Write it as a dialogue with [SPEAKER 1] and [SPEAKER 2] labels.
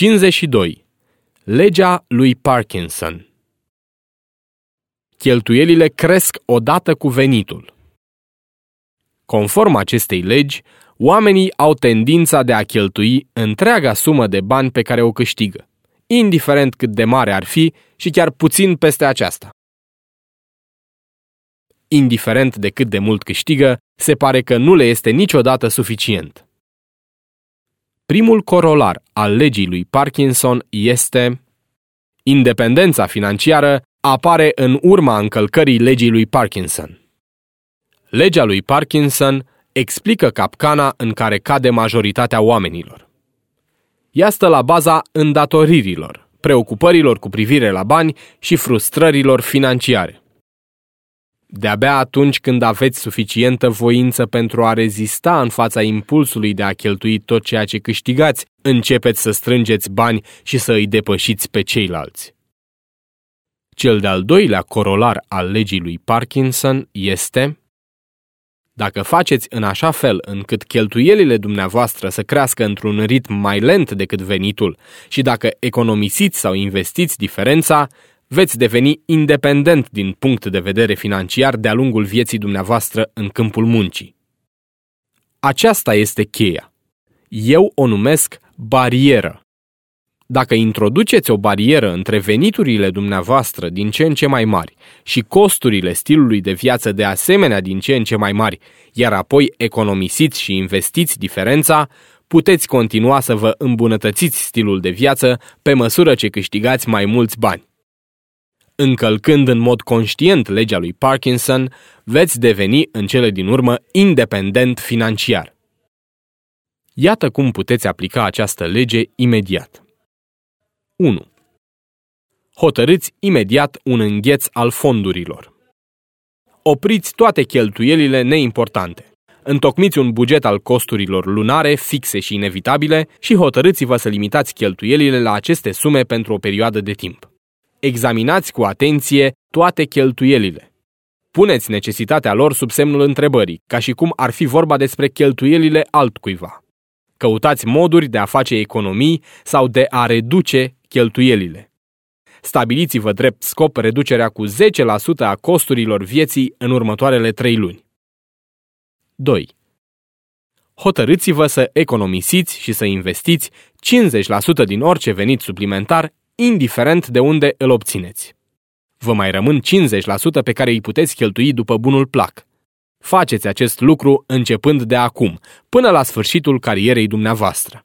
[SPEAKER 1] 52. Legea lui Parkinson Cheltuielile cresc odată cu venitul. Conform acestei legi, oamenii au tendința de a cheltui întreaga sumă de bani pe care o câștigă, indiferent cât de mare ar fi și chiar puțin peste aceasta. Indiferent de cât de mult câștigă, se pare că nu le este niciodată suficient. Primul corolar al legii lui Parkinson este Independența financiară apare în urma încălcării legii lui Parkinson. Legea lui Parkinson explică capcana în care cade majoritatea oamenilor. Ea stă la baza îndatoririlor, preocupărilor cu privire la bani și frustrărilor financiare. De-abia atunci când aveți suficientă voință pentru a rezista în fața impulsului de a cheltui tot ceea ce câștigați, începeți să strângeți bani și să îi depășiți pe ceilalți. Cel de-al doilea corolar al legii lui Parkinson este dacă faceți în așa fel încât cheltuielile dumneavoastră să crească într-un ritm mai lent decât venitul și dacă economisiți sau investiți diferența, veți deveni independent din punct de vedere financiar de-a lungul vieții dumneavoastră în câmpul muncii. Aceasta este cheia. Eu o numesc barieră. Dacă introduceți o barieră între veniturile dumneavoastră din ce în ce mai mari și costurile stilului de viață de asemenea din ce în ce mai mari, iar apoi economisiți și investiți diferența, puteți continua să vă îmbunătățiți stilul de viață pe măsură ce câștigați mai mulți bani. Încălcând în mod conștient legea lui Parkinson, veți deveni în cele din urmă independent financiar. Iată cum puteți aplica această lege imediat. 1. Hotărâți imediat un îngheț al fondurilor. Opriți toate cheltuielile neimportante. Întocmiți un buget al costurilor lunare, fixe și inevitabile și hotărâți-vă să limitați cheltuielile la aceste sume pentru o perioadă de timp. Examinați cu atenție toate cheltuielile. Puneți necesitatea lor sub semnul întrebării, ca și cum ar fi vorba despre cheltuielile altcuiva. Căutați moduri de a face economii sau de a reduce cheltuielile. Stabiliți-vă drept scop reducerea cu 10% a costurilor vieții în următoarele 3 luni. 2. Hotărâți-vă să economisiți și să investiți 50% din orice venit suplimentar, indiferent de unde îl obțineți. Vă mai rămân 50% pe care îi puteți cheltui după bunul plac. Faceți acest lucru începând de acum, până la sfârșitul carierei dumneavoastră.